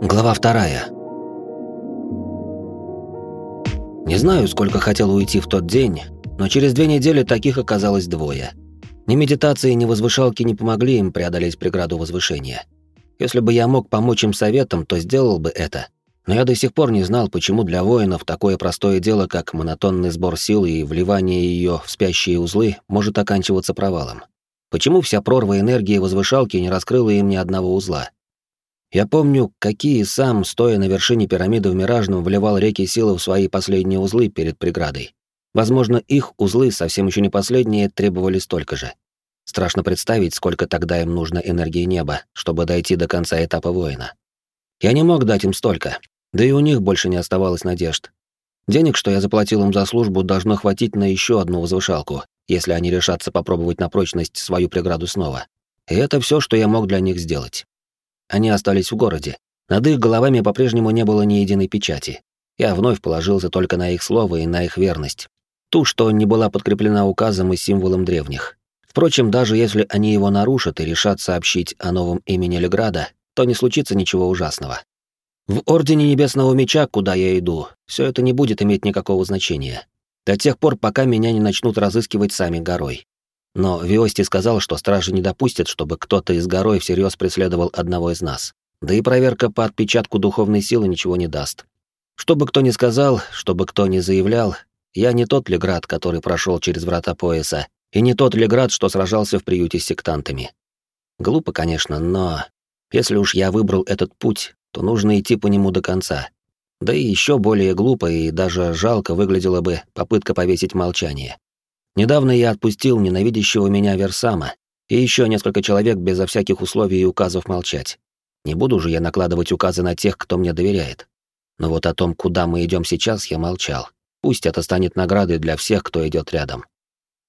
Глава вторая. Не знаю, сколько хотел уйти в тот день, но через две недели таких оказалось двое. Ни медитации, ни возвышалки не помогли им преодолеть преграду возвышения. Если бы я мог помочь им советом, то сделал бы это. Но я до сих пор не знал, почему для воинов такое простое дело, как монотонный сбор сил и вливание ее в спящие узлы, может оканчиваться провалом. Почему вся прорва энергии возвышалки не раскрыла им ни одного узла? Я помню, какие сам, стоя на вершине пирамиды в Миражном, вливал реки силы в свои последние узлы перед преградой. Возможно, их узлы, совсем еще не последние, требовали столько же. Страшно представить, сколько тогда им нужно энергии неба, чтобы дойти до конца этапа воина. Я не мог дать им столько, да и у них больше не оставалось надежд. Денег, что я заплатил им за службу, должно хватить на еще одну возвышалку, если они решатся попробовать на прочность свою преграду снова. И это все, что я мог для них сделать. Они остались в городе. Над их головами по-прежнему не было ни единой печати. Я вновь положился только на их слово и на их верность. Ту, что не была подкреплена указом и символом древних. Впрочем, даже если они его нарушат и решат сообщить о новом имени Леграда, то не случится ничего ужасного. В Ордене Небесного Меча, куда я иду, все это не будет иметь никакого значения. До тех пор, пока меня не начнут разыскивать сами горой. Но Виости сказал, что стражи не допустят, чтобы кто-то из горой всерьез преследовал одного из нас. Да и проверка по отпечатку духовной силы ничего не даст. Что бы кто ни сказал, что бы кто ни заявлял, я не тот Леград, который прошел через врата пояса, и не тот Леград, что сражался в приюте с сектантами. Глупо, конечно, но если уж я выбрал этот путь, то нужно идти по нему до конца. Да и еще более глупо и даже жалко выглядела бы попытка повесить молчание. Недавно я отпустил ненавидящего меня Версама и еще несколько человек безо всяких условий и указов молчать. Не буду же я накладывать указы на тех, кто мне доверяет. Но вот о том, куда мы идем сейчас, я молчал. Пусть это станет наградой для всех, кто идет рядом.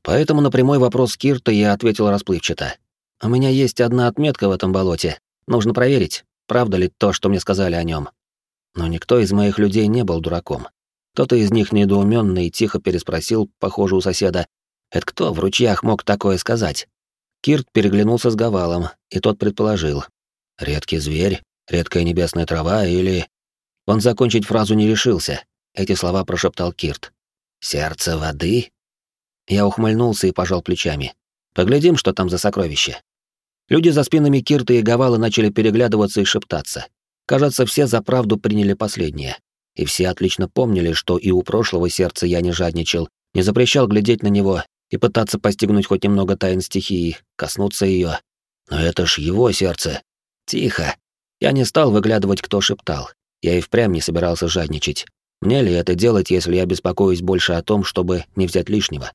Поэтому на прямой вопрос Кирта я ответил расплывчато. «У меня есть одна отметка в этом болоте. Нужно проверить, правда ли то, что мне сказали о нем. Но никто из моих людей не был дураком. Кто-то из них недоуменно и тихо переспросил, похоже, у соседа, это кто в ручьях мог такое сказать? Кирт переглянулся с Гавалом, и тот предположил. Редкий зверь, редкая небесная трава или... Он закончить фразу не решился. Эти слова прошептал Кирт. «Сердце воды?» Я ухмыльнулся и пожал плечами. «Поглядим, что там за сокровище». Люди за спинами Кирта и Гавала начали переглядываться и шептаться. Кажется, все за правду приняли последнее. И все отлично помнили, что и у прошлого сердца я не жадничал, не запрещал глядеть на него и пытаться постигнуть хоть немного тайн стихии, коснуться ее. Но это ж его сердце. Тихо. Я не стал выглядывать, кто шептал. Я и впрямь не собирался жадничать. Мне ли это делать, если я беспокоюсь больше о том, чтобы не взять лишнего?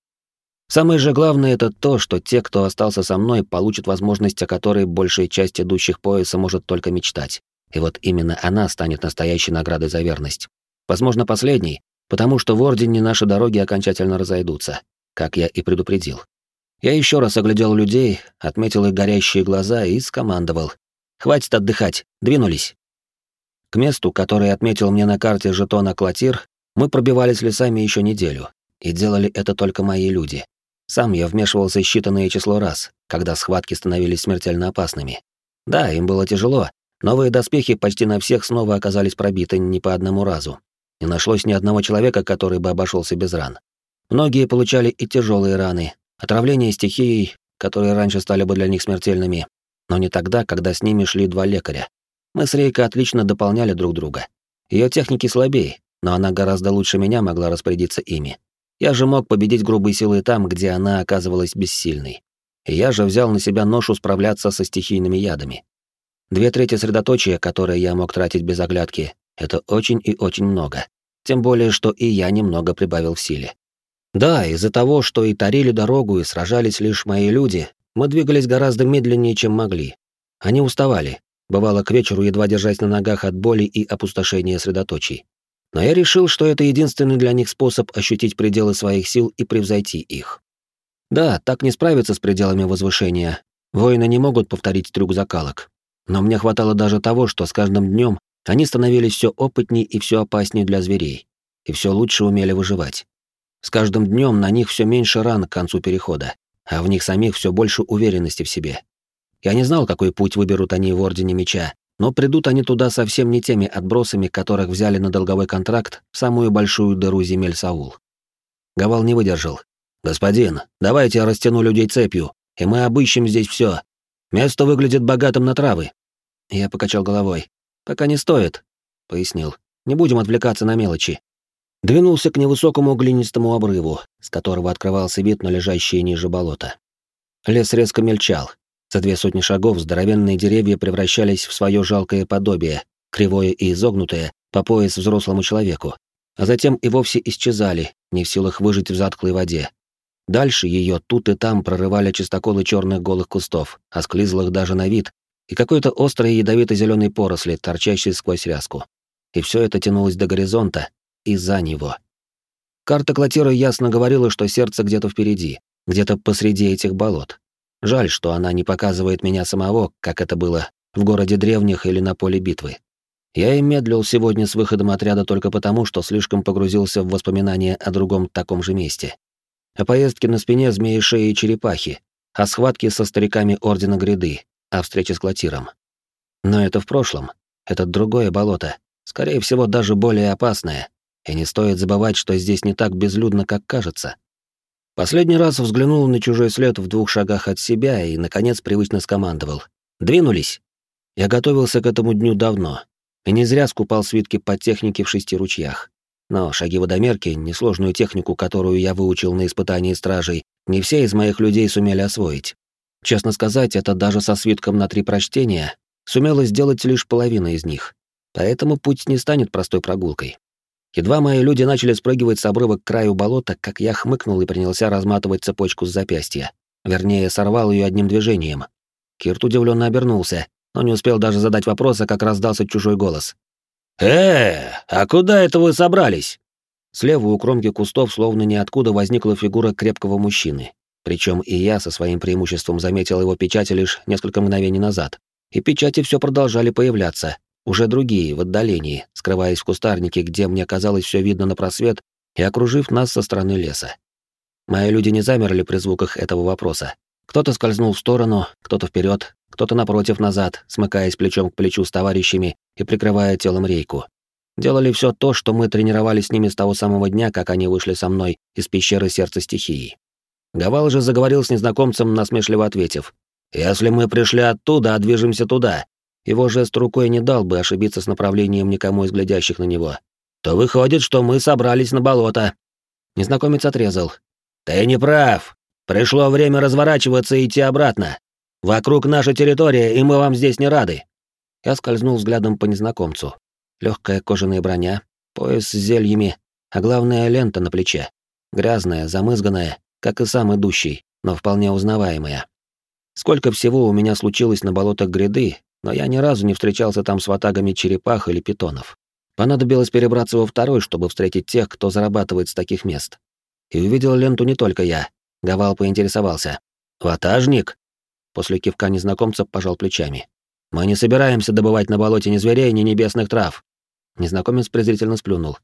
Самое же главное это то, что те, кто остался со мной, получат возможность, о которой большая часть идущих пояса может только мечтать. И вот именно она станет настоящей наградой за верность. Возможно, последней, потому что в Ордене наши дороги окончательно разойдутся как я и предупредил. Я еще раз оглядел людей, отметил их горящие глаза и скомандовал. «Хватит отдыхать, двинулись». К месту, которое отметил мне на карте жетона Клотир, мы пробивались лесами еще неделю, и делали это только мои люди. Сам я вмешивался считанное число раз, когда схватки становились смертельно опасными. Да, им было тяжело, новые доспехи почти на всех снова оказались пробиты не по одному разу. Не нашлось ни одного человека, который бы обошелся без ран. Многие получали и тяжелые раны, отравление стихией, которые раньше стали бы для них смертельными, но не тогда, когда с ними шли два лекаря. Мы с Рейкой отлично дополняли друг друга. Ее техники слабее, но она гораздо лучше меня могла распорядиться ими. Я же мог победить грубые силы там, где она оказывалась бессильной. И я же взял на себя ношу справляться со стихийными ядами. Две трети средоточия, которые я мог тратить без оглядки, это очень и очень много. Тем более, что и я немного прибавил в силе. Да, из-за того, что и тарили дорогу, и сражались лишь мои люди, мы двигались гораздо медленнее, чем могли. Они уставали, бывало к вечеру едва держась на ногах от боли и опустошения средоточий. Но я решил, что это единственный для них способ ощутить пределы своих сил и превзойти их. Да, так не справиться с пределами возвышения. Воины не могут повторить трюк закалок. Но мне хватало даже того, что с каждым днем они становились все опытнее и все опаснее для зверей, и все лучше умели выживать. С каждым днем на них все меньше ран к концу перехода, а в них самих все больше уверенности в себе. Я не знал, какой путь выберут они в Ордене Меча, но придут они туда совсем не теми отбросами, которых взяли на долговой контракт в самую большую дыру земель Саул. Гавал не выдержал. «Господин, давайте я растяну людей цепью, и мы обыщем здесь все. Место выглядит богатым на травы». Я покачал головой. «Пока не стоит», — пояснил. «Не будем отвлекаться на мелочи». Двинулся к невысокому глинистому обрыву, с которого открывался вид на лежащее ниже болото. Лес резко мельчал. За две сотни шагов здоровенные деревья превращались в свое жалкое подобие, кривое и изогнутое, по пояс взрослому человеку, а затем и вовсе исчезали, не в силах выжить в затклой воде. Дальше ее тут и там прорывали чистоколы черных голых кустов, осклизлых даже на вид, и какой-то острой ядовито-зеленой поросли, торчащей сквозь ряску. И все это тянулось до горизонта и за него. Карта Клотира ясно говорила, что сердце где-то впереди, где-то посреди этих болот. Жаль, что она не показывает меня самого, как это было в городе древних или на поле битвы. Я и медлил сегодня с выходом отряда только потому, что слишком погрузился в воспоминания о другом таком же месте. О поездке на спине змеи шеи и черепахи, о схватке со стариками Ордена Гряды, о встрече с Клотиром. Но это в прошлом. Это другое болото, скорее всего, даже более опасное. И не стоит забывать, что здесь не так безлюдно, как кажется. Последний раз взглянул на чужой след в двух шагах от себя и, наконец, привычно скомандовал. «Двинулись!» Я готовился к этому дню давно, и не зря скупал свитки по технике в шести ручьях. Но шаги водомерки, несложную технику, которую я выучил на испытании стражей, не все из моих людей сумели освоить. Честно сказать, это даже со свитком на три прочтения сумела сделать лишь половина из них. Поэтому путь не станет простой прогулкой. Едва мои люди начали спрыгивать с обрыва к краю болота, как я хмыкнул и принялся разматывать цепочку с запястья. Вернее, сорвал ее одним движением. Кирт удивленно обернулся, но не успел даже задать вопроса, как раздался чужой голос. «Э, а куда это вы собрались?» Слева у кромки кустов словно ниоткуда возникла фигура крепкого мужчины. Причем и я со своим преимуществом заметил его печати лишь несколько мгновений назад. И печати все продолжали появляться, уже другие, в отдалении, скрываясь в кустарнике, где мне казалось все видно на просвет, и окружив нас со стороны леса. Мои люди не замерли при звуках этого вопроса. Кто-то скользнул в сторону, кто-то вперед, кто-то напротив назад, смыкаясь плечом к плечу с товарищами и прикрывая телом рейку. Делали все то, что мы тренировались с ними с того самого дня, как они вышли со мной из пещеры сердца стихии. Гавал же заговорил с незнакомцем, насмешливо ответив. «Если мы пришли оттуда, а движемся туда, его жест рукой не дал бы ошибиться с направлением никому из глядящих на него, то выходит, что мы собрались на болото. Незнакомец отрезал. Ты не прав. Пришло время разворачиваться и идти обратно. Вокруг наша территория, и мы вам здесь не рады. Я скользнул взглядом по незнакомцу. Легкая кожаная броня, пояс с зельями, а главное лента на плече. Грязная, замызганная, как и сам идущий, но вполне узнаваемая. Сколько всего у меня случилось на болотах гряды, но я ни разу не встречался там с ватагами черепах или питонов. Понадобилось перебраться во второй, чтобы встретить тех, кто зарабатывает с таких мест. И увидел ленту не только я. Гавал поинтересовался. «Ватажник?» После кивка незнакомца пожал плечами. «Мы не собираемся добывать на болоте ни зверей, ни небесных трав». Незнакомец презрительно сплюнул.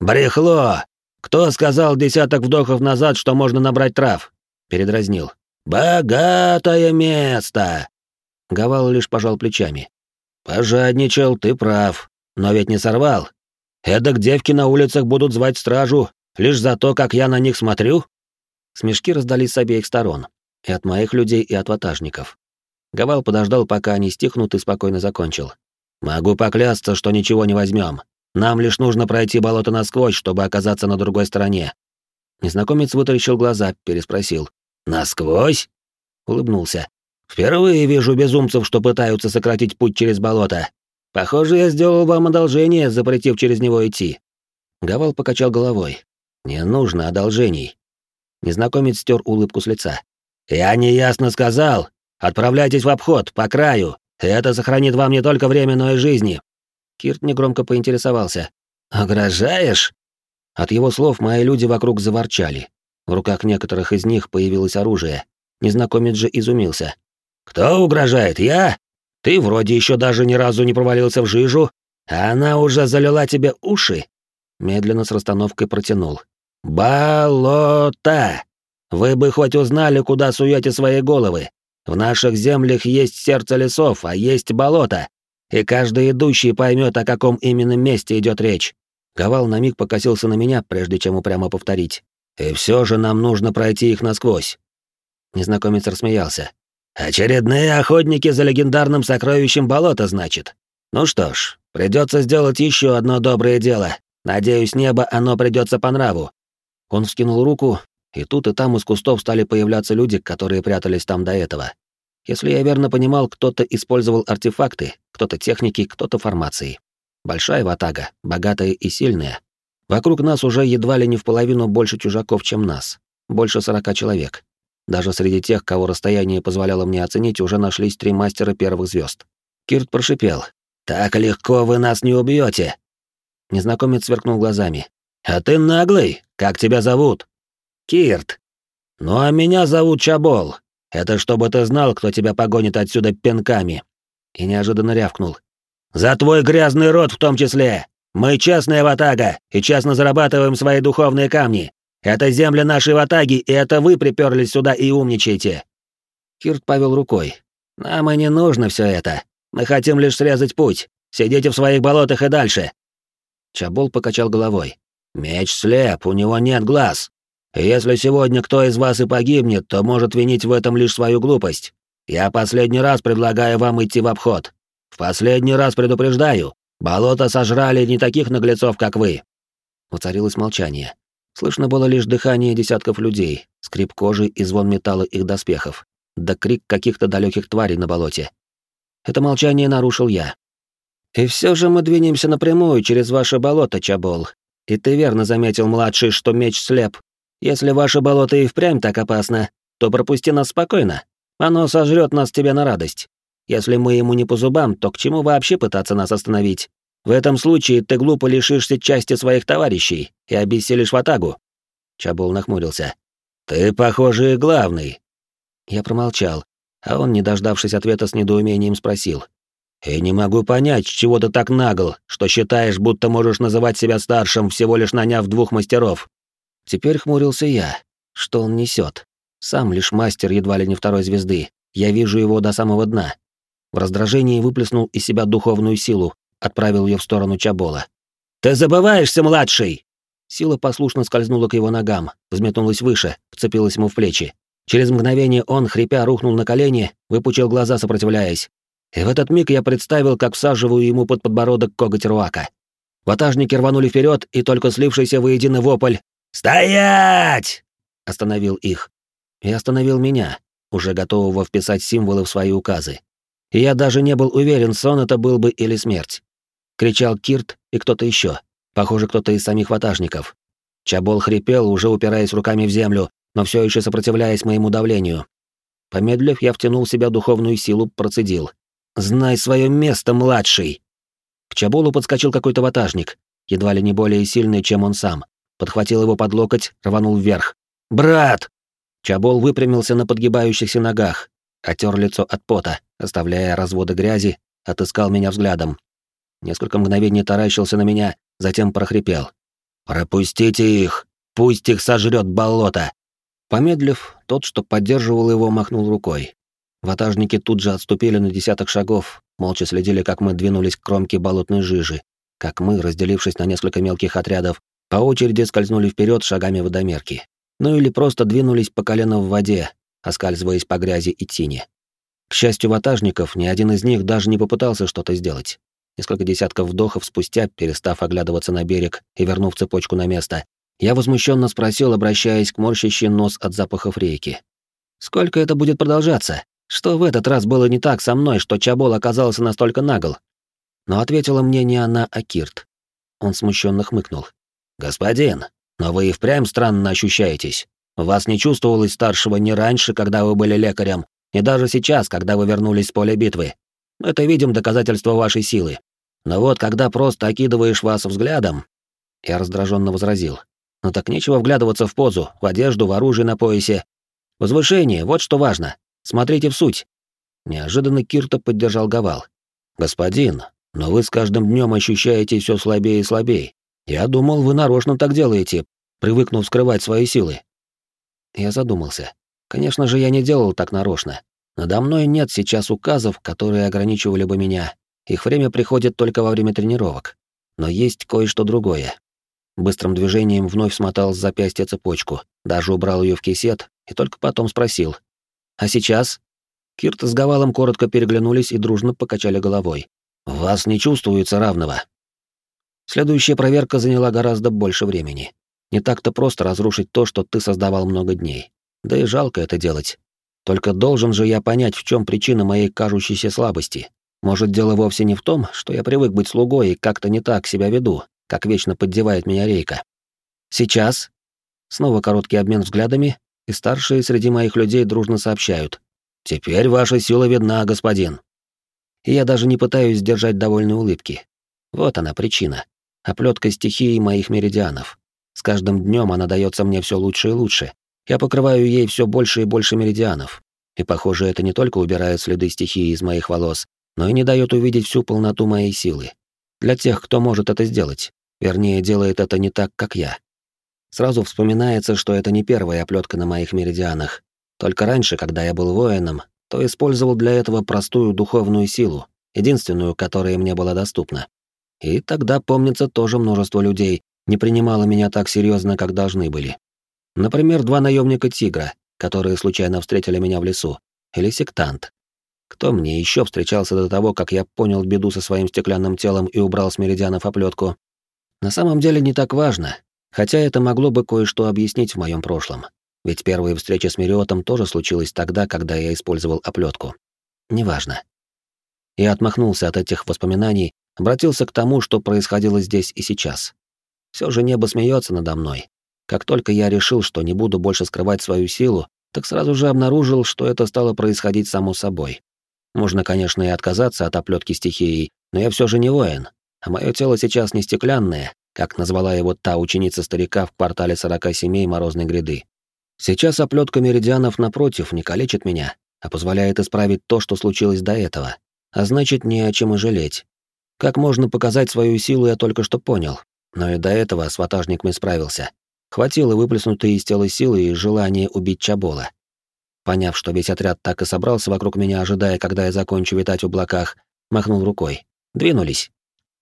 «Брехло! Кто сказал десяток вдохов назад, что можно набрать трав?» Передразнил. «Богатое место! Гавал лишь пожал плечами. «Пожадничал, ты прав. Но ведь не сорвал. Эдак девки на улицах будут звать стражу, лишь за то, как я на них смотрю?» Смешки раздались с обеих сторон. И от моих людей, и от ватажников. Гавал подождал, пока они стихнут, и спокойно закончил. «Могу поклясться, что ничего не возьмем. Нам лишь нужно пройти болото насквозь, чтобы оказаться на другой стороне». Незнакомец вытаращил глаза, переспросил. «Насквозь?» Улыбнулся. Впервые вижу безумцев, что пытаются сократить путь через болото. Похоже, я сделал вам одолжение, запретив через него идти. Гавал покачал головой. Не нужно одолжений. Незнакомец стер улыбку с лица. Я неясно сказал. Отправляйтесь в обход, по краю. Это сохранит вам не только время, но и жизни. Кирт негромко поинтересовался. «Угрожаешь?» От его слов мои люди вокруг заворчали. В руках некоторых из них появилось оружие. Незнакомец же изумился. «Кто угрожает? Я? Ты вроде еще даже ни разу не провалился в жижу, а она уже залила тебе уши?» Медленно с расстановкой протянул. «Болото! Вы бы хоть узнали, куда суете свои головы. В наших землях есть сердце лесов, а есть болото. и каждый идущий поймет, о каком именно месте идет речь. Говал на миг покосился на меня, прежде чем упрямо повторить. И все же нам нужно пройти их насквозь. Незнакомец рассмеялся. Очередные охотники за легендарным сокровищем болота, значит. Ну что ж, придется сделать еще одно доброе дело. Надеюсь, небо оно придется по нраву. Он вскинул руку, и тут и там из кустов стали появляться люди, которые прятались там до этого. Если я верно понимал, кто-то использовал артефакты, кто-то техники, кто-то формации. Большая ватага, богатая и сильная. Вокруг нас уже едва ли не в половину больше чужаков, чем нас. Больше сорока человек. Даже среди тех, кого расстояние позволяло мне оценить, уже нашлись три мастера первых звезд. Кирт прошипел. «Так легко вы нас не убьете. Незнакомец сверкнул глазами. «А ты наглый? Как тебя зовут?» «Кирт». «Ну а меня зовут Чабол. Это чтобы ты знал, кто тебя погонит отсюда пинками». И неожиданно рявкнул. «За твой грязный рот в том числе! Мы честная ватага и честно зарабатываем свои духовные камни. Это земли нашей ватаги, и это вы приперлись сюда и умничаете». Кирт повел рукой. «Нам и не нужно все это. Мы хотим лишь срезать путь. Сидите в своих болотах и дальше». Чабол покачал головой. «Меч слеп, у него нет глаз. Если сегодня кто из вас и погибнет, то может винить в этом лишь свою глупость. Я последний раз предлагаю вам идти в обход. В последний раз предупреждаю, болото сожрали не таких наглецов, как вы». Воцарилось молчание. Слышно было лишь дыхание десятков людей, скрип кожи и звон металла их доспехов, да крик каких-то далеких тварей на болоте. Это молчание нарушил я. «И все же мы двинемся напрямую через ваше болото, Чабол. И ты верно заметил, младший, что меч слеп. Если ваше болото и впрямь так опасно, то пропусти нас спокойно. Оно сожрет нас тебе на радость. Если мы ему не по зубам, то к чему вообще пытаться нас остановить? В этом случае ты глупо лишишься части своих товарищей и обессилишь ватагу. Чабол нахмурился. Ты, похоже, главный. Я промолчал, а он, не дождавшись ответа с недоумением, спросил. «И не могу понять, чего ты так нагл, что считаешь, будто можешь называть себя старшим, всего лишь наняв двух мастеров. Теперь хмурился я. Что он несет? Сам лишь мастер едва ли не второй звезды. Я вижу его до самого дна. В раздражении выплеснул из себя духовную силу, отправил ее в сторону Чабола. «Ты забываешься, младший!» Сила послушно скользнула к его ногам, взметнулась выше, вцепилась ему в плечи. Через мгновение он, хрипя, рухнул на колени, выпучил глаза, сопротивляясь. И в этот миг я представил, как всаживаю ему под подбородок коготь руака. Ватажники рванули вперед, и только слившийся воедино вопль «Стоять!» остановил их. И остановил меня, уже готового вписать символы в свои указы. И я даже не был уверен, сон это был бы или смерть. Кричал Кирт и кто-то еще, похоже, кто-то из самих ватажников. Чабол хрипел, уже упираясь руками в землю, но все еще сопротивляясь моему давлению. Помедлив, я втянул в себя духовную силу, процедил. «Знай свое место, младший!» К Чаболу подскочил какой-то ватажник, едва ли не более сильный, чем он сам подхватил его под локоть, рванул вверх. «Брат!» Чабол выпрямился на подгибающихся ногах, отер лицо от пота, оставляя разводы грязи, отыскал меня взглядом. Несколько мгновений таращился на меня, затем прохрипел. «Пропустите их! Пусть их сожрет болото!» Помедлив, тот, что поддерживал его, махнул рукой. Ватажники тут же отступили на десяток шагов, молча следили, как мы двинулись к кромке болотной жижи, как мы, разделившись на несколько мелких отрядов, по очереди скользнули вперед шагами водомерки. Ну или просто двинулись по колено в воде, оскальзываясь по грязи и тине. К счастью ватажников, ни один из них даже не попытался что-то сделать. Несколько десятков вдохов спустя, перестав оглядываться на берег и вернув цепочку на место, я возмущенно спросил, обращаясь к морщащий нос от запахов рейки. «Сколько это будет продолжаться? Что в этот раз было не так со мной, что Чабол оказался настолько нагл?» Но ответила мне не она, а Кирт. Он смущенно хмыкнул. «Господин, но вы и впрямь странно ощущаетесь. Вас не чувствовалось старшего ни раньше, когда вы были лекарем, ни даже сейчас, когда вы вернулись с поля битвы. Это, видим, доказательство вашей силы. Но вот когда просто окидываешь вас взглядом...» Я раздраженно возразил. «Ну так нечего вглядываться в позу, в одежду, в оружие на поясе. Возвышение, вот что важно. Смотрите в суть». Неожиданно Кирта поддержал Гавал. «Господин, но вы с каждым днем ощущаете все слабее и слабее. Я думал, вы нарочно так делаете, привыкнув скрывать свои силы. Я задумался. Конечно же, я не делал так нарочно. Надо мной нет сейчас указов, которые ограничивали бы меня. Их время приходит только во время тренировок. Но есть кое-что другое. Быстрым движением вновь смотал с запястья цепочку, даже убрал ее в кисет и только потом спросил. «А сейчас?» Кирт с Гавалом коротко переглянулись и дружно покачали головой. «Вас не чувствуется равного». Следующая проверка заняла гораздо больше времени. Не так-то просто разрушить то, что ты создавал много дней. Да и жалко это делать. Только должен же я понять, в чем причина моей кажущейся слабости. Может, дело вовсе не в том, что я привык быть слугой и как-то не так себя веду, как вечно поддевает меня Рейка. Сейчас. Снова короткий обмен взглядами, и старшие среди моих людей дружно сообщают. «Теперь ваша сила видна, господин». И я даже не пытаюсь сдержать довольной улыбки. Вот она причина. Оплетка стихии моих меридианов. С каждым днем она дается мне все лучше и лучше. Я покрываю ей все больше и больше меридианов. И, похоже, это не только убирает следы стихии из моих волос, но и не дает увидеть всю полноту моей силы. Для тех, кто может это сделать. Вернее, делает это не так, как я. Сразу вспоминается, что это не первая оплетка на моих меридианах. Только раньше, когда я был воином, то использовал для этого простую духовную силу, единственную, которая мне была доступна. И тогда, помнится, тоже множество людей, не принимала меня так серьезно, как должны были. Например, два наемника тигра, которые случайно встретили меня в лесу, или сектант. Кто мне еще встречался до того, как я понял беду со своим стеклянным телом и убрал с меридианов оплетку? На самом деле не так важно, хотя это могло бы кое-что объяснить в моем прошлом. Ведь первая встреча с Мериотом тоже случилась тогда, когда я использовал оплетку. Неважно. Я отмахнулся от этих воспоминаний, обратился к тому, что происходило здесь и сейчас. Все же небо смеется надо мной. Как только я решил, что не буду больше скрывать свою силу, так сразу же обнаружил, что это стало происходить само собой. Можно, конечно, и отказаться от оплетки стихией, но я все же не воин, а мое тело сейчас не стеклянное, как назвала его та ученица старика в квартале 47 Морозной гряды. Сейчас оплетка меридианов напротив не калечит меня, а позволяет исправить то, что случилось до этого. А значит, не о чем и жалеть. Как можно показать свою силу, я только что понял. Но и до этого с ватажниками справился. Хватило выплеснутой из тела силы и желания убить Чабола. Поняв, что весь отряд так и собрался вокруг меня, ожидая, когда я закончу витать в облаках, махнул рукой. Двинулись.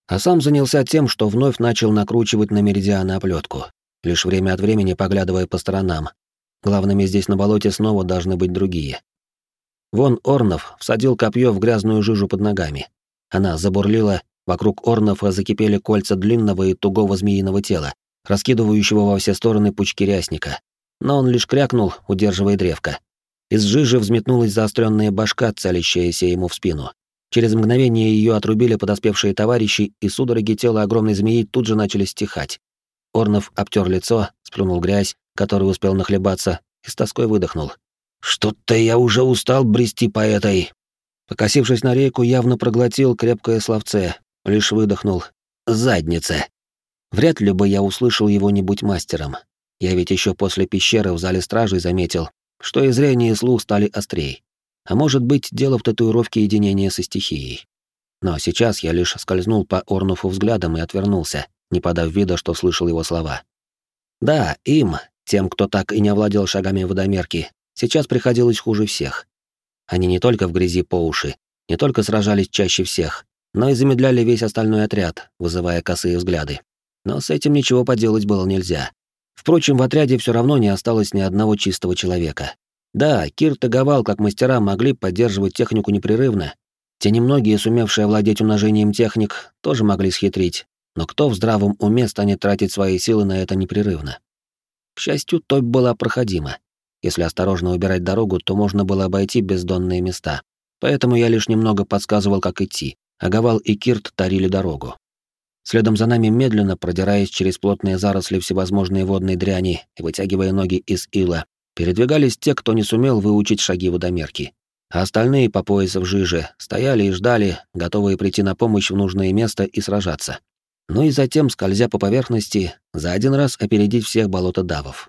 А сам занялся тем, что вновь начал накручивать на меридианы оплетку, лишь время от времени поглядывая по сторонам. Главными здесь на болоте снова должны быть другие. Вон Орнов всадил копье в грязную жижу под ногами. Она забурлила, Вокруг Орнова закипели кольца длинного и тугого змеиного тела, раскидывающего во все стороны пучки рясника. Но он лишь крякнул, удерживая древко. Из жижи взметнулась заостренная башка, целящаяся ему в спину. Через мгновение ее отрубили подоспевшие товарищи, и судороги тела огромной змеи тут же начали стихать. Орнов обтер лицо, сплюнул грязь, которую успел нахлебаться, и с тоской выдохнул. «Что-то я уже устал брести по этой...» Покосившись на рейку, явно проглотил крепкое словце, лишь выдохнул «Задница». Вряд ли бы я услышал его не будь мастером. Я ведь еще после пещеры в зале стражей заметил, что и зрение, и слух стали острей. А может быть, дело в татуировке единения со стихией. Но сейчас я лишь скользнул по Орнуфу взглядом и отвернулся, не подав вида, что слышал его слова. Да, им, тем, кто так и не овладел шагами водомерки, сейчас приходилось хуже всех. Они не только в грязи по уши, не только сражались чаще всех, но и замедляли весь остальной отряд, вызывая косые взгляды. Но с этим ничего поделать было нельзя. Впрочем, в отряде все равно не осталось ни одного чистого человека. Да, Кирт и Гавал, как мастера, могли поддерживать технику непрерывно. Те немногие, сумевшие овладеть умножением техник, тоже могли схитрить. Но кто в здравом уме станет тратить свои силы на это непрерывно? К счастью, топь была проходима. Если осторожно убирать дорогу, то можно было обойти бездонные места. Поэтому я лишь немного подсказывал, как идти. Агавал и Кирт тарили дорогу. Следом за нами медленно, продираясь через плотные заросли всевозможной водной дряни и вытягивая ноги из ила, передвигались те, кто не сумел выучить шаги водомерки. А остальные по пояс в жиже стояли и ждали, готовые прийти на помощь в нужное место и сражаться. Ну и затем, скользя по поверхности, за один раз опередить всех болотодавов.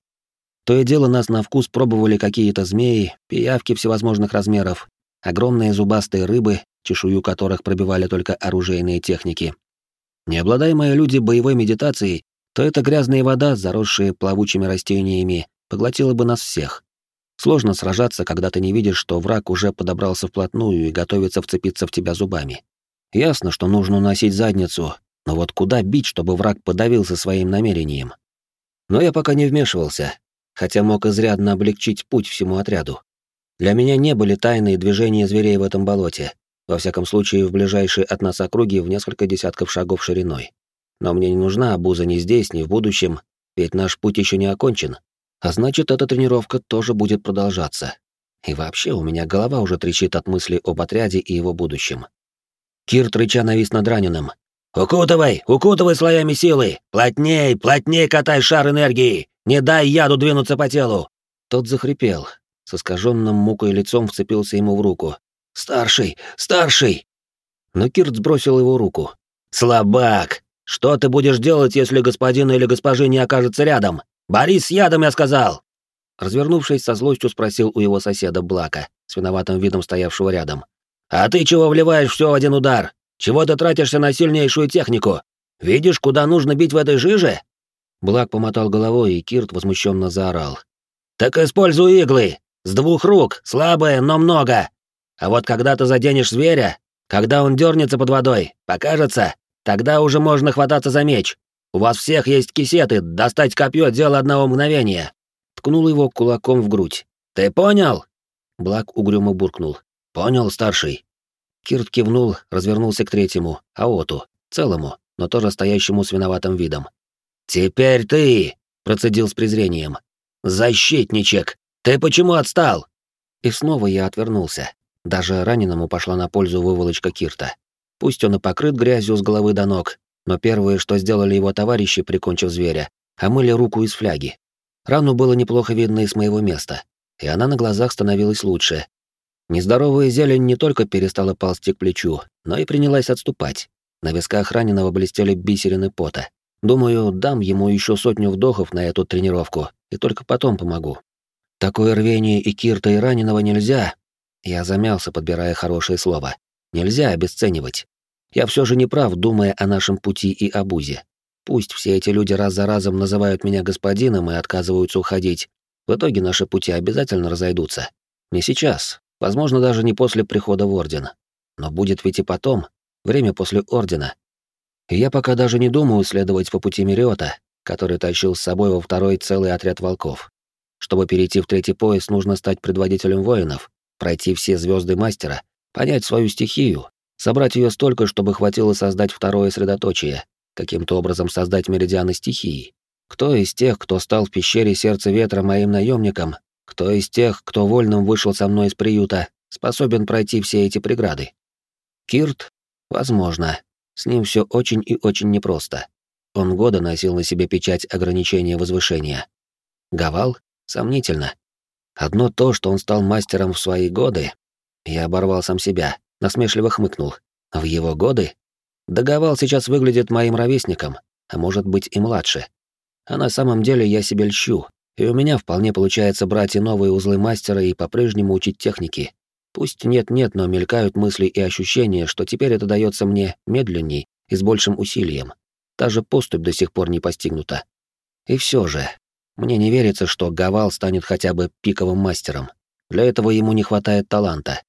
То и дело нас на вкус пробовали какие-то змеи, пиявки всевозможных размеров, огромные зубастые рыбы чешую которых пробивали только оружейные техники. Не обладая мои люди боевой медитацией, то эта грязная вода, заросшая плавучими растениями, поглотила бы нас всех. Сложно сражаться, когда ты не видишь, что враг уже подобрался вплотную и готовится вцепиться в тебя зубами. Ясно, что нужно носить задницу, но вот куда бить, чтобы враг подавился своим намерением? Но я пока не вмешивался, хотя мог изрядно облегчить путь всему отряду. Для меня не были тайные движения зверей в этом болоте, во всяком случае в ближайшей от нас округе в несколько десятков шагов шириной. Но мне не нужна обуза ни здесь, ни в будущем, ведь наш путь еще не окончен. А значит, эта тренировка тоже будет продолжаться. И вообще, у меня голова уже трещит от мысли об отряде и его будущем. Кирт рыча навис над раненым. «Укутывай! Укутывай слоями силы! Плотней, плотней катай шар энергии! Не дай яду двинуться по телу!» Тот захрипел. С искаженным мукой лицом вцепился ему в руку. «Старший! Старший!» Но Кирт сбросил его руку. «Слабак! Что ты будешь делать, если господин или госпожи не окажется рядом? Борис с ядом, я сказал!» Развернувшись, со злостью спросил у его соседа Блака, с виноватым видом стоявшего рядом. «А ты чего вливаешь все в один удар? Чего ты тратишься на сильнейшую технику? Видишь, куда нужно бить в этой жиже?» Блак помотал головой, и Кирт возмущенно заорал. «Так используй иглы! С двух рук, слабые, но много! А вот когда ты заденешь зверя, когда он дернется под водой, покажется, тогда уже можно хвататься за меч. У вас всех есть кисеты, достать копье — дело одного мгновения ткнул его кулаком в грудь. «Ты понял?» Блак угрюмо буркнул. «Понял, старший». Кирт кивнул, развернулся к третьему, Аоту, целому, но тоже стоящему с виноватым видом. «Теперь ты!» — процедил с презрением. «Защитничек! Ты почему отстал?» И снова я отвернулся. Даже раненому пошла на пользу выволочка Кирта. Пусть он и покрыт грязью с головы до ног, но первое, что сделали его товарищи, прикончив зверя, омыли руку из фляги. Рану было неплохо видно и с моего места, и она на глазах становилась лучше. Нездоровая зелень не только перестала ползти к плечу, но и принялась отступать. На висках раненого блестели бисерины пота. Думаю, дам ему еще сотню вдохов на эту тренировку, и только потом помогу. Такое рвение и Кирта, и раненого нельзя. Я замялся, подбирая хорошее слово. Нельзя обесценивать. Я все же не прав, думая о нашем пути и обузе. Пусть все эти люди раз за разом называют меня господином и отказываются уходить, в итоге наши пути обязательно разойдутся. Не сейчас, возможно, даже не после прихода в Орден. Но будет ведь и потом, время после Ордена. И я пока даже не думаю следовать по пути Мериота, который тащил с собой во второй целый отряд волков. Чтобы перейти в третий пояс, нужно стать предводителем воинов, пройти все звезды мастера, понять свою стихию, собрать ее столько, чтобы хватило создать второе средоточие, каким-то образом создать меридианы стихии. Кто из тех, кто стал в пещере сердца ветра моим наемником, кто из тех, кто вольным вышел со мной из приюта, способен пройти все эти преграды? Кирт? Возможно. С ним все очень и очень непросто. Он года носил на себе печать ограничения возвышения. Гавал? Сомнительно. Одно то, что он стал мастером в свои годы, я оборвал сам себя, насмешливо хмыкнул. В его годы Договал сейчас выглядит моим ровесником, а может быть и младше. А на самом деле я себе льщу, и у меня вполне получается брать и новые узлы мастера и по-прежнему учить техники. Пусть нет-нет, но мелькают мысли и ощущения, что теперь это дается мне медленней и с большим усилием. Даже поступь до сих пор не постигнута. И все же, мне не верится, что Гавал станет хотя бы пиковым мастером. Для этого ему не хватает таланта.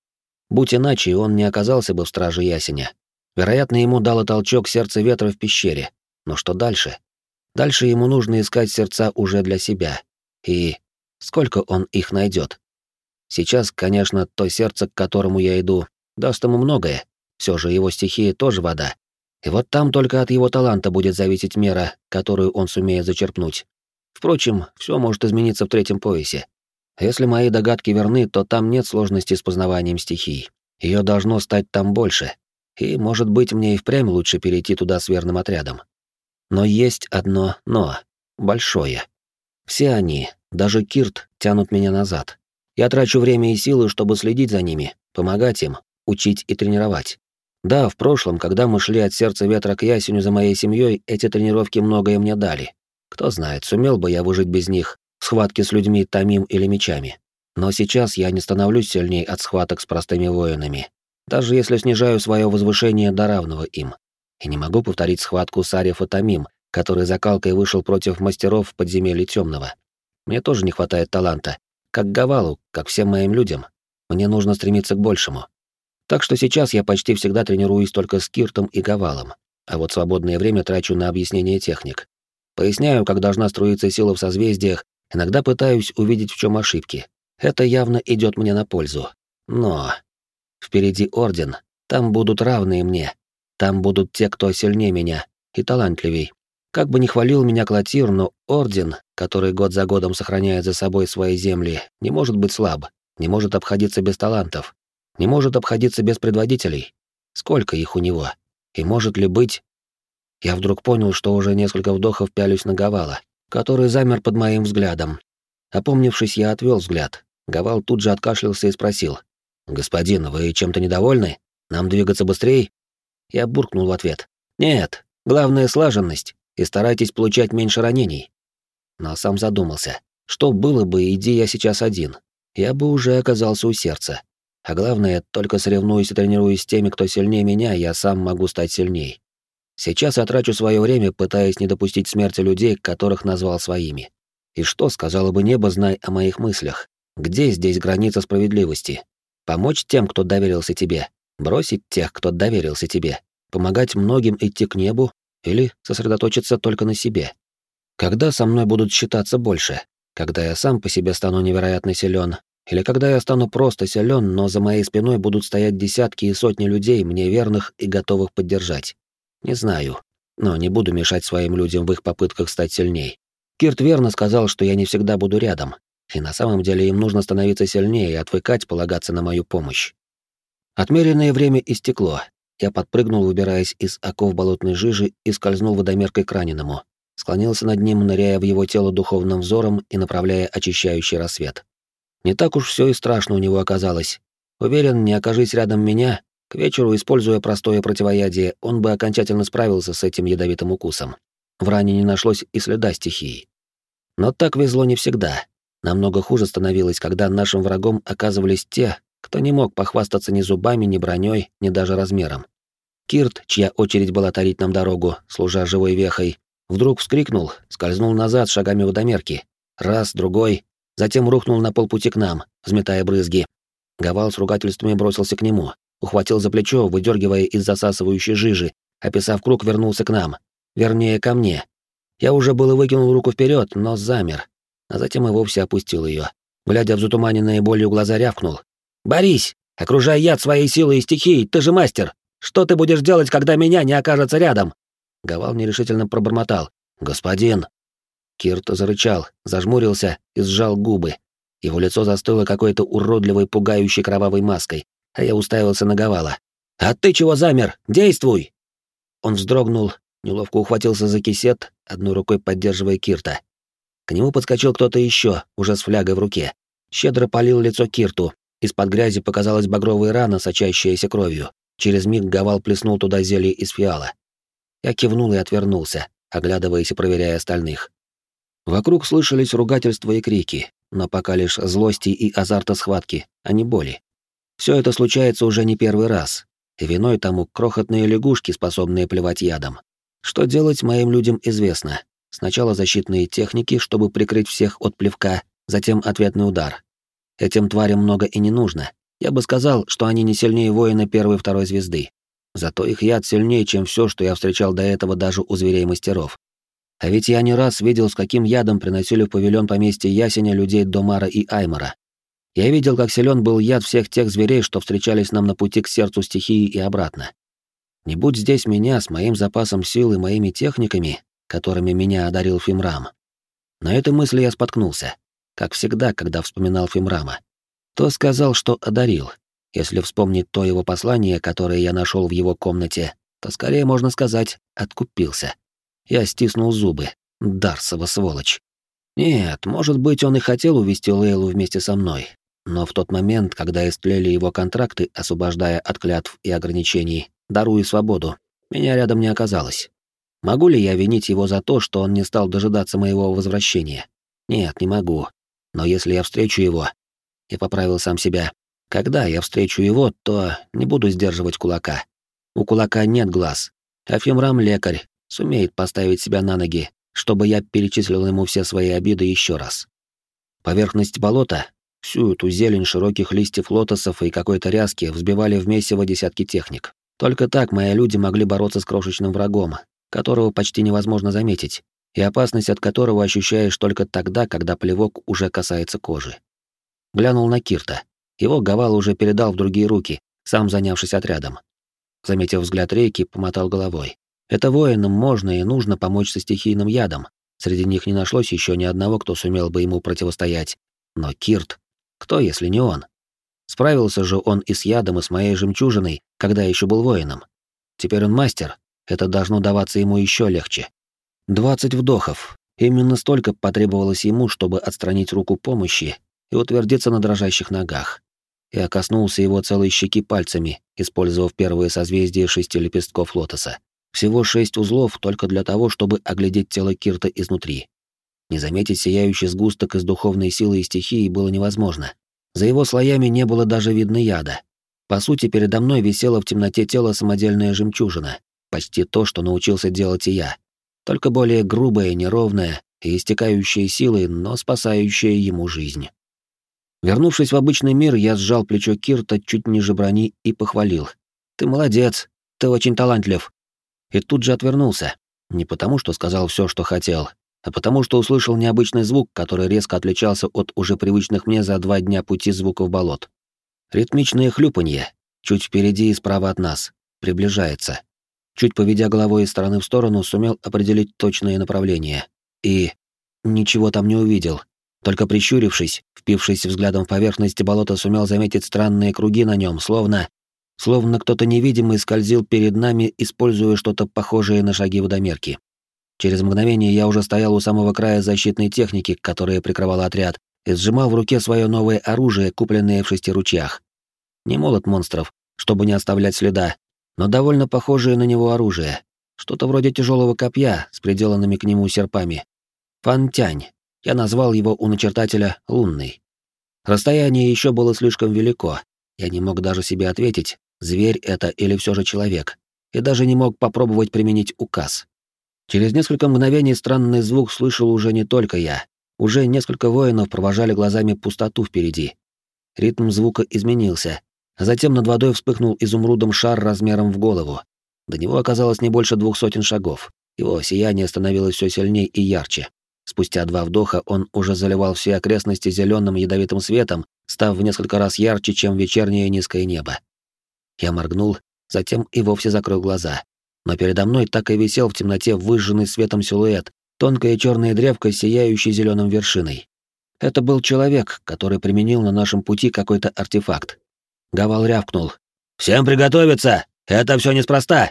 Будь иначе, он не оказался бы в страже ясеня, Вероятно, ему дало толчок сердце ветра в пещере. Но что дальше? Дальше ему нужно искать сердца уже для себя. И сколько он их найдет? Сейчас, конечно, то сердце, к которому я иду, даст ему многое. Все же его стихия тоже вода. И вот там только от его таланта будет зависеть мера, которую он сумеет зачерпнуть. Впрочем, все может измениться в третьем поясе. Если мои догадки верны, то там нет сложности с познаванием стихий. Ее должно стать там больше, и, может быть, мне и впрямь лучше перейти туда с верным отрядом. Но есть одно «но». Большое. Все они, даже Кирт, тянут меня назад. Я трачу время и силы, чтобы следить за ними, помогать им, учить и тренировать. Да, в прошлом, когда мы шли от сердца ветра к ясеню за моей семьей, эти тренировки многое мне дали. Кто знает, сумел бы я выжить без них, в схватке с людьми томим или мечами. Но сейчас я не становлюсь сильней от схваток с простыми воинами даже если снижаю свое возвышение до равного им. И не могу повторить схватку с Ариф Тамим, который закалкой вышел против мастеров в подземелье темного. Мне тоже не хватает таланта, как Гавалу, как всем моим людям. Мне нужно стремиться к большему. Так что сейчас я почти всегда тренируюсь только с Киртом и Говалом, а вот свободное время трачу на объяснение техник. Поясняю, как должна струиться сила в созвездиях, иногда пытаюсь увидеть, в чем ошибки. Это явно идет мне на пользу. Но впереди Орден, там будут равные мне. Там будут те, кто сильнее меня и талантливей. Как бы ни хвалил меня Клотир, но Орден, который год за годом сохраняет за собой свои земли, не может быть слаб, не может обходиться без талантов, не может обходиться без предводителей. Сколько их у него? И может ли быть... Я вдруг понял, что уже несколько вдохов пялюсь на Гавала, который замер под моим взглядом. Опомнившись, я отвел взгляд. Гавал тут же откашлялся и спросил. «Господин, вы чем-то недовольны? Нам двигаться быстрее?» Я буркнул в ответ. «Нет, главное — слаженность, и старайтесь получать меньше ранений». Но сам задумался. Что было бы, иди я сейчас один? Я бы уже оказался у сердца. А главное, только соревнуюсь и тренируюсь с теми, кто сильнее меня, я сам могу стать сильней. Сейчас я трачу свое время, пытаясь не допустить смерти людей, которых назвал своими. И что сказала бы небо, знай о моих мыслях? Где здесь граница справедливости? Помочь тем, кто доверился тебе? Бросить тех, кто доверился тебе? Помогать многим идти к небу? Или сосредоточиться только на себе? Когда со мной будут считаться больше? Когда я сам по себе стану невероятно силен, или когда я стану просто силен, но за моей спиной будут стоять десятки и сотни людей, мне верных и готовых поддержать. Не знаю, но не буду мешать своим людям в их попытках стать сильней. Кирт верно сказал, что я не всегда буду рядом, и на самом деле им нужно становиться сильнее и отвыкать полагаться на мою помощь. Отмеренное время истекло. Я подпрыгнул, выбираясь из оков болотной жижи, и скользнул водомеркой к раненому. Склонился над ним, ныряя в его тело духовным взором и направляя очищающий рассвет. Не так уж все и страшно у него оказалось. Уверен, не окажись рядом меня, к вечеру, используя простое противоядие, он бы окончательно справился с этим ядовитым укусом. В ране не нашлось и следа стихии. Но так везло не всегда. Намного хуже становилось, когда нашим врагом оказывались те, кто не мог похвастаться ни зубами, ни броней, ни даже размером. Кирт, чья очередь была тарить нам дорогу, служа живой вехой, вдруг вскрикнул, скользнул назад шагами водомерки. Раз, другой, затем рухнул на полпути к нам, взметая брызги. Гавал с ругательствами бросился к нему, ухватил за плечо, выдергивая из засасывающей жижи, описав круг, вернулся к нам. Вернее, ко мне. Я уже было выкинул руку вперед, но замер, а затем и вовсе опустил ее. Глядя в затуманенные болью глаза, рявкнул. «Борись! Окружай яд своей силой и стихией, ты же мастер! Что ты будешь делать, когда меня не окажется рядом?» Гавал нерешительно пробормотал. «Господин!» Кирт зарычал, зажмурился и сжал губы. Его лицо застыло какой-то уродливой, пугающей кровавой маской, а я уставился на Гавала. «А ты чего замер? Действуй!» Он вздрогнул, неловко ухватился за кисет, одной рукой поддерживая Кирта. К нему подскочил кто-то еще, уже с флягой в руке. Щедро полил лицо Кирту. Из-под грязи показалась багровая рана, сочащаяся кровью. Через миг Гавал плеснул туда зелье из фиала. Я кивнул и отвернулся, оглядываясь и проверяя остальных. Вокруг слышались ругательства и крики, но пока лишь злости и азарта схватки, а не боли. Все это случается уже не первый раз, и виной тому крохотные лягушки, способные плевать ядом. Что делать моим людям известно. Сначала защитные техники, чтобы прикрыть всех от плевка, затем ответный удар. Этим тварям много и не нужно. Я бы сказал, что они не сильнее воина первой и второй звезды. Зато их яд сильнее, чем все, что я встречал до этого даже у зверей-мастеров. А ведь я не раз видел, с каким ядом приносили в павильон поместья Ясеня людей Домара и Аймара. Я видел, как силен был яд всех тех зверей, что встречались нам на пути к сердцу стихии и обратно. Не будь здесь меня с моим запасом сил и моими техниками, которыми меня одарил Фимрам. На этой мысли я споткнулся, как всегда, когда вспоминал Фимрама. То сказал, что одарил. Если вспомнить то его послание, которое я нашел в его комнате, то скорее можно сказать, откупился. Я стиснул зубы. Дарсова сволочь. Нет, может быть, он и хотел увести Лейлу вместе со мной. Но в тот момент, когда истлели его контракты, освобождая от клятв и ограничений, даруя свободу, меня рядом не оказалось. Могу ли я винить его за то, что он не стал дожидаться моего возвращения? Нет, не могу. Но если я встречу его... Я поправил сам себя. Когда я встречу его, то не буду сдерживать кулака. У кулака нет глаз. А Фимрам лекарь, сумеет поставить себя на ноги, чтобы я перечислил ему все свои обиды еще раз. Поверхность болота Всю эту зелень широких листьев лотосов и какой-то ряски взбивали в месиво десятки техник. Только так мои люди могли бороться с крошечным врагом, которого почти невозможно заметить, и опасность от которого ощущаешь только тогда, когда плевок уже касается кожи. Глянул на Кирта. Его Гавал уже передал в другие руки, сам занявшись отрядом. Заметив взгляд Рейки, помотал головой. Это воинам можно и нужно помочь со стихийным ядом. Среди них не нашлось еще ни одного, кто сумел бы ему противостоять. Но Кирт, кто, если не он? Справился же он и с ядом, и с моей жемчужиной, когда еще был воином. Теперь он мастер, это должно даваться ему еще легче. Двадцать вдохов. Именно столько потребовалось ему, чтобы отстранить руку помощи и утвердиться на дрожащих ногах. Я коснулся его целой щеки пальцами, использовав первые созвездия шести лепестков лотоса. Всего шесть узлов только для того, чтобы оглядеть тело Кирта изнутри. Не заметить сияющий сгусток из духовной силы и стихии было невозможно. За его слоями не было даже видно яда. По сути, передо мной висела в темноте тело самодельная жемчужина, почти то, что научился делать и я. Только более грубая, неровная и истекающая силой, но спасающая ему жизнь. Вернувшись в обычный мир, я сжал плечо Кирта чуть ниже брони и похвалил. «Ты молодец, ты очень талантлив». И тут же отвернулся. Не потому, что сказал все, что хотел, а потому что услышал необычный звук, который резко отличался от уже привычных мне за два дня пути звуков болот. Ритмичное хлюпанье, чуть впереди и справа от нас, приближается. Чуть поведя головой из стороны в сторону, сумел определить точное направление. И ничего там не увидел. Только прищурившись, впившись взглядом в поверхность болота, сумел заметить странные круги на нем, словно... Словно кто-то невидимый скользил перед нами, используя что-то похожее на шаги водомерки. Через мгновение я уже стоял у самого края защитной техники, которая прикрывала отряд, и сжимал в руке свое новое оружие, купленное в шести ручьях. Не молот монстров, чтобы не оставлять следа, но довольно похожее на него оружие. Что-то вроде тяжелого копья с приделанными к нему серпами. Фантянь. Я назвал его у начертателя «Лунный». Расстояние еще было слишком велико. Я не мог даже себе ответить, зверь это или все же человек, и даже не мог попробовать применить указ. Через несколько мгновений странный звук слышал уже не только я. Уже несколько воинов провожали глазами пустоту впереди. Ритм звука изменился, затем над водой вспыхнул изумрудом шар размером в голову. До него оказалось не больше двух сотен шагов. Его сияние становилось все сильнее и ярче. Спустя два вдоха он уже заливал все окрестности зеленым ядовитым светом, став в несколько раз ярче, чем вечернее низкое небо. Я моргнул, затем и вовсе закрыл глаза но передо мной так и висел в темноте выжженный светом силуэт, тонкая черная древка, сияющая зеленым вершиной. Это был человек, который применил на нашем пути какой-то артефакт. Гавал рявкнул. «Всем приготовиться! Это все неспроста!»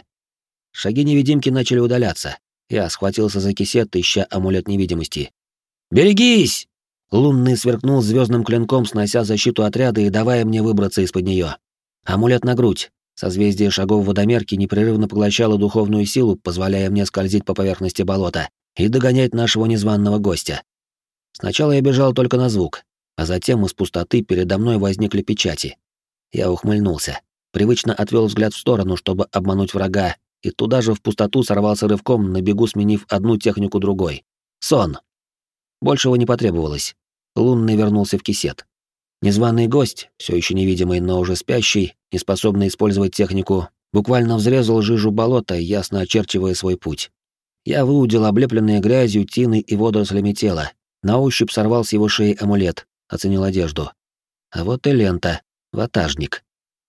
Шаги невидимки начали удаляться. Я схватился за кисет, ища амулет невидимости. «Берегись!» Лунный сверкнул звездным клинком, снося защиту отряда и давая мне выбраться из-под нее. Амулет на грудь. Созвездие шагов водомерки непрерывно поглощало духовную силу, позволяя мне скользить по поверхности болота и догонять нашего незваного гостя. Сначала я бежал только на звук, а затем из пустоты передо мной возникли печати. Я ухмыльнулся, привычно отвел взгляд в сторону, чтобы обмануть врага, и туда же в пустоту сорвался рывком, на бегу сменив одну технику другой. Сон. Большего не потребовалось. Лунный вернулся в кисет. Незваный гость, все еще невидимый, но уже спящий, не способный использовать технику, буквально взрезал жижу болота, ясно очерчивая свой путь. Я выудил облепленное грязью, тиной и водорослями тело, на ощупь сорвал с его шеи амулет, оценил одежду. А вот и лента, ватажник.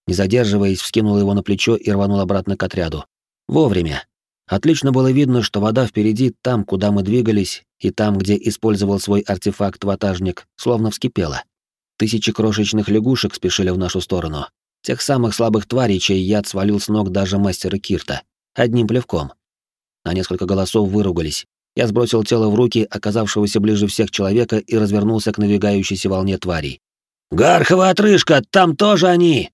Не задерживаясь, вскинул его на плечо и рванул обратно к отряду. Вовремя. Отлично было видно, что вода впереди, там, куда мы двигались, и там, где использовал свой артефакт ватажник, словно вскипела. Тысячи крошечных лягушек спешили в нашу сторону. Тех самых слабых тварей, чей яд свалил с ног даже мастера Кирта. Одним плевком. На несколько голосов выругались. Я сбросил тело в руки оказавшегося ближе всех человека и развернулся к навигающейся волне тварей. «Гархова отрыжка! Там тоже они!»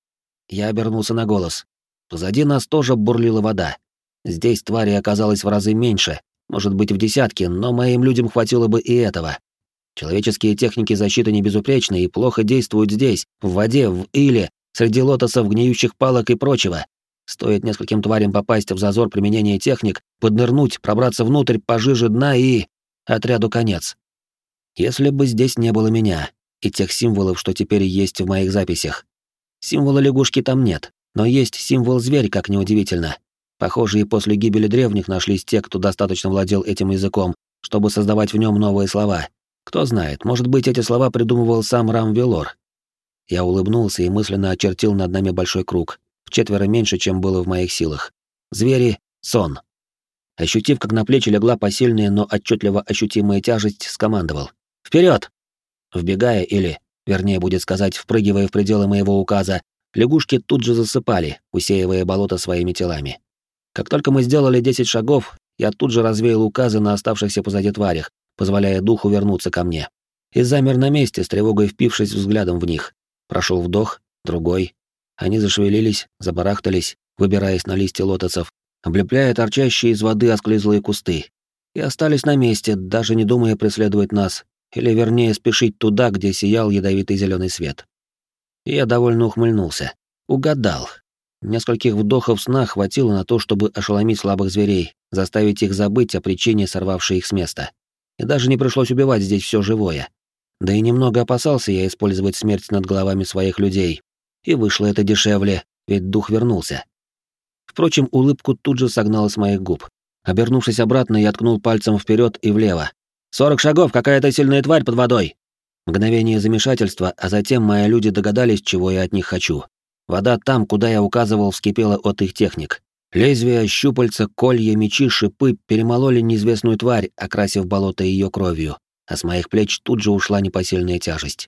Я обернулся на голос. Позади нас тоже бурлила вода. Здесь твари оказалось в разы меньше, может быть, в десятки, но моим людям хватило бы и этого. Человеческие техники защиты не безупречны и плохо действуют здесь, в воде, в иле, среди лотосов, гниющих палок и прочего. Стоит нескольким тварям попасть в зазор применения техник, поднырнуть, пробраться внутрь пожиже дна и... отряду конец. Если бы здесь не было меня, и тех символов, что теперь есть в моих записях. Символа лягушки там нет, но есть символ зверь, как неудивительно. Похоже, и после гибели древних нашлись те, кто достаточно владел этим языком, чтобы создавать в нем новые слова. Кто знает, может быть, эти слова придумывал сам Рам Велор. Я улыбнулся и мысленно очертил над нами большой круг, в четверо меньше, чем было в моих силах. Звери — сон. Ощутив, как на плечи легла посильная, но отчетливо ощутимая тяжесть, скомандовал. Вперед! Вбегая или, вернее будет сказать, впрыгивая в пределы моего указа, лягушки тут же засыпали, усеивая болото своими телами. Как только мы сделали 10 шагов, я тут же развеял указы на оставшихся позади тварях, позволяя духу вернуться ко мне. И замер на месте, с тревогой впившись взглядом в них. Прошел вдох, другой. Они зашевелились, забарахтались, выбираясь на листья лотосов, облепляя торчащие из воды осклизлые кусты. И остались на месте, даже не думая преследовать нас, или вернее спешить туда, где сиял ядовитый зеленый свет. И я довольно ухмыльнулся. Угадал. Нескольких вдохов сна хватило на то, чтобы ошеломить слабых зверей, заставить их забыть о причине, сорвавшей их с места. И даже не пришлось убивать здесь все живое. Да и немного опасался я использовать смерть над головами своих людей. И вышло это дешевле, ведь дух вернулся. Впрочем, улыбку тут же согнал с моих губ. Обернувшись обратно, я ткнул пальцем вперед и влево. «Сорок шагов, какая-то сильная тварь под водой!» Мгновение замешательства, а затем мои люди догадались, чего я от них хочу. Вода там, куда я указывал, вскипела от их техник. Лезвия, щупальца, колья, мечи, шипы перемололи неизвестную тварь, окрасив болото ее кровью, а с моих плеч тут же ушла непосильная тяжесть.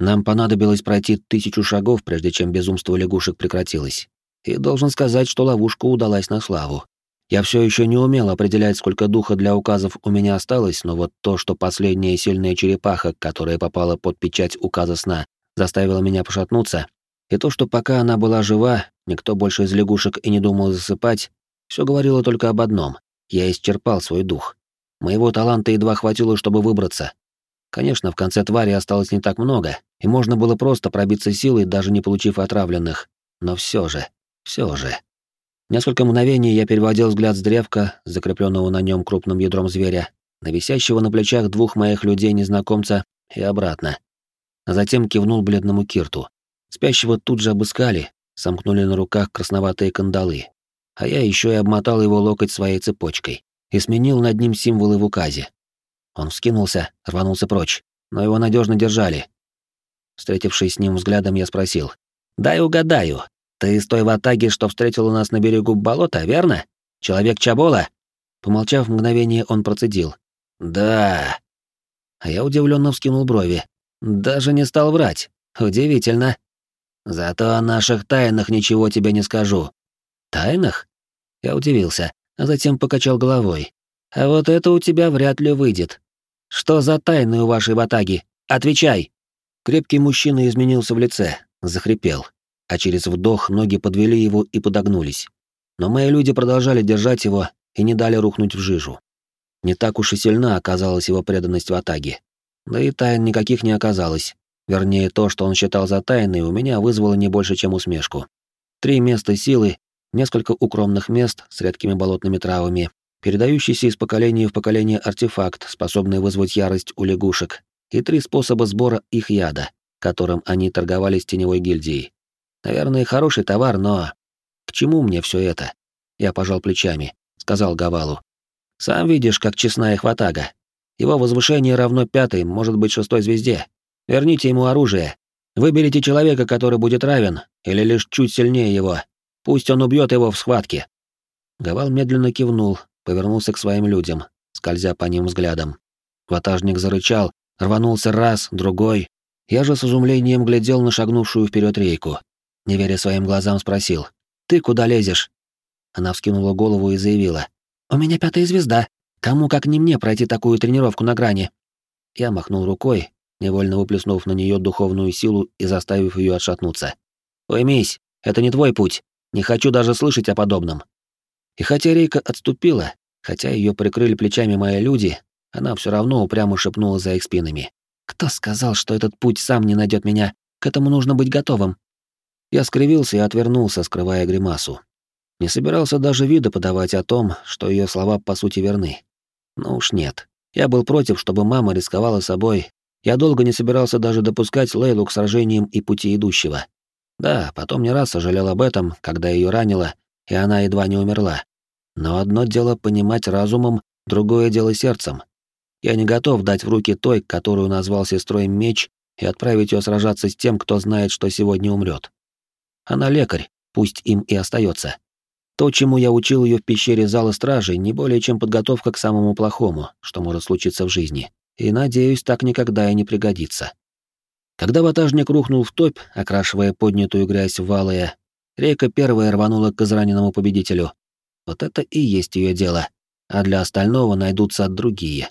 Нам понадобилось пройти тысячу шагов, прежде чем безумство лягушек прекратилось. И должен сказать, что ловушка удалась на славу. Я все еще не умел определять, сколько духа для указов у меня осталось, но вот то, что последняя сильная черепаха, которая попала под печать указа сна, заставила меня пошатнуться, и то, что пока она была жива, никто больше из лягушек и не думал засыпать, все говорило только об одном — я исчерпал свой дух. Моего таланта едва хватило, чтобы выбраться. Конечно, в конце твари осталось не так много, и можно было просто пробиться силой, даже не получив отравленных. Но все же, все же. Несколько мгновений я переводил взгляд с древка, закрепленного на нем крупным ядром зверя, на висящего на плечах двух моих людей-незнакомца и обратно. Затем кивнул бледному Кирту. Спящего тут же обыскали, сомкнули на руках красноватые кандалы. А я еще и обмотал его локоть своей цепочкой и сменил над ним символы в указе. Он вскинулся, рванулся прочь, но его надежно держали. Встретившись с ним взглядом, я спросил. «Дай угадаю, ты из той ватаги, что встретил у нас на берегу болота, верно? Человек Чабола?» Помолчав мгновение, он процедил. «Да». А я удивленно вскинул брови. Даже не стал врать. Удивительно. Зато о наших тайнах ничего тебе не скажу. Тайнах? Я удивился, а затем покачал головой. А вот это у тебя вряд ли выйдет. Что за тайны у вашей ватаги? Отвечай. Крепкий мужчина изменился в лице, захрипел а через вдох ноги подвели его и подогнулись. Но мои люди продолжали держать его и не дали рухнуть в жижу. Не так уж и сильна оказалась его преданность в Атаге. Да и тайн никаких не оказалось. Вернее, то, что он считал за тайной, у меня вызвало не больше, чем усмешку. Три места силы, несколько укромных мест с редкими болотными травами, передающийся из поколения в поколение артефакт, способный вызвать ярость у лягушек, и три способа сбора их яда, которым они торговали с теневой гильдией. Наверное, хороший товар, но... К чему мне все это? Я пожал плечами, сказал Гавалу. Сам видишь, как честная их ватага. Его возвышение равно пятой, может быть, шестой звезде. Верните ему оружие. Выберите человека, который будет равен, или лишь чуть сильнее его. Пусть он убьет его в схватке. Гавал медленно кивнул, повернулся к своим людям, скользя по ним взглядом. Ватажник зарычал, рванулся раз, другой. Я же с изумлением глядел на шагнувшую вперед рейку не веря своим глазам, спросил. «Ты куда лезешь?» Она вскинула голову и заявила. «У меня пятая звезда. Кому, как не мне, пройти такую тренировку на грани?» Я махнул рукой, невольно выплеснув на нее духовную силу и заставив ее отшатнуться. «Уймись, это не твой путь. Не хочу даже слышать о подобном». И хотя Рейка отступила, хотя ее прикрыли плечами мои люди, она все равно упрямо шепнула за их спинами. «Кто сказал, что этот путь сам не найдет меня? К этому нужно быть готовым. Я скривился и отвернулся, скрывая гримасу. Не собирался даже вида подавать о том, что ее слова по сути верны. Но уж нет. Я был против, чтобы мама рисковала собой Я долго не собирался даже допускать Лейлу к сражениям и пути идущего. Да, потом не раз сожалел об этом, когда ее ранило, и она едва не умерла. Но одно дело понимать разумом, другое дело сердцем. Я не готов дать в руки той, которую назвал сестрой меч, и отправить ее сражаться с тем, кто знает, что сегодня умрет. Она лекарь, пусть им и остается. То, чему я учил ее в пещере зала стражей, не более чем подготовка к самому плохому, что может случиться в жизни. И, надеюсь, так никогда и не пригодится. Когда ватажник рухнул в топь, окрашивая поднятую грязь в алые, Рейка первая рванула к израненному победителю. Вот это и есть ее дело, а для остального найдутся другие.